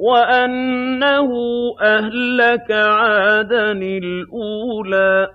وَأَنَّهُ أَهْلَكَ عَادًا الْأُولَىٰ